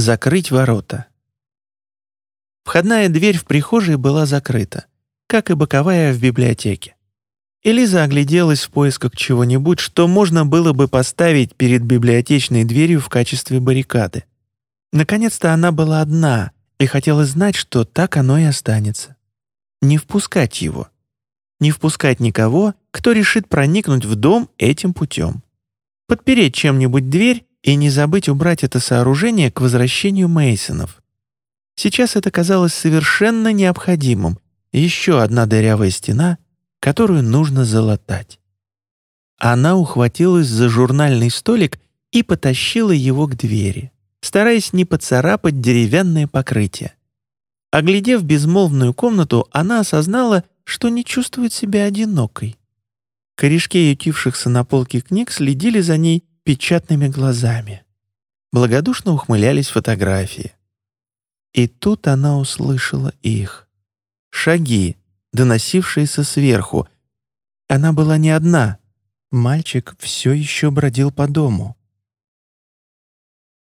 Закрыть ворота. Входная дверь в прихожей была закрыта, как и боковая в библиотеке. Элиза огляделась в поисках чего-нибудь, что можно было бы поставить перед библиотечной дверью в качестве баррикады. Наконец-то она была одна и хотела знать, что так оно и останется. Не впускать его. Не впускать никого, кто решит проникнуть в дом этим путем. Подпереть чем-нибудь дверь и не забыть убрать это сооружение к возвращению Мейсонов. Сейчас это казалось совершенно необходимым. Еще одна дырявая стена, которую нужно залатать. Она ухватилась за журнальный столик и потащила его к двери, стараясь не поцарапать деревянное покрытие. Оглядев безмолвную комнату, она осознала, что не чувствует себя одинокой. Корешки ютившихся на полке книг следили за ней печатными глазами. Благодушно ухмылялись фотографии. И тут она услышала их. Шаги, доносившиеся сверху. Она была не одна. Мальчик все еще бродил по дому.